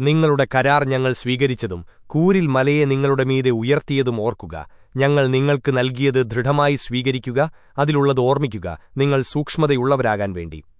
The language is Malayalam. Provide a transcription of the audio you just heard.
നിങ്ങളുടെ കരാർ ഞങ്ങൾ സ്വീകരിച്ചതും കൂരിൽ മലയെ നിങ്ങളുടെ മീതെ ഉയർത്തിയതും ഓർക്കുക. ഞങ്ങൾ നിങ്ങൾക്ക് നൽകിയത് ദൃഢമായി സ്വീകരിക്കുക അതിലുള്ളത് ഓർമ്മിക്കുക നിങ്ങൾ സൂക്ഷ്മതയുള്ളവരാകാൻ വേണ്ടി.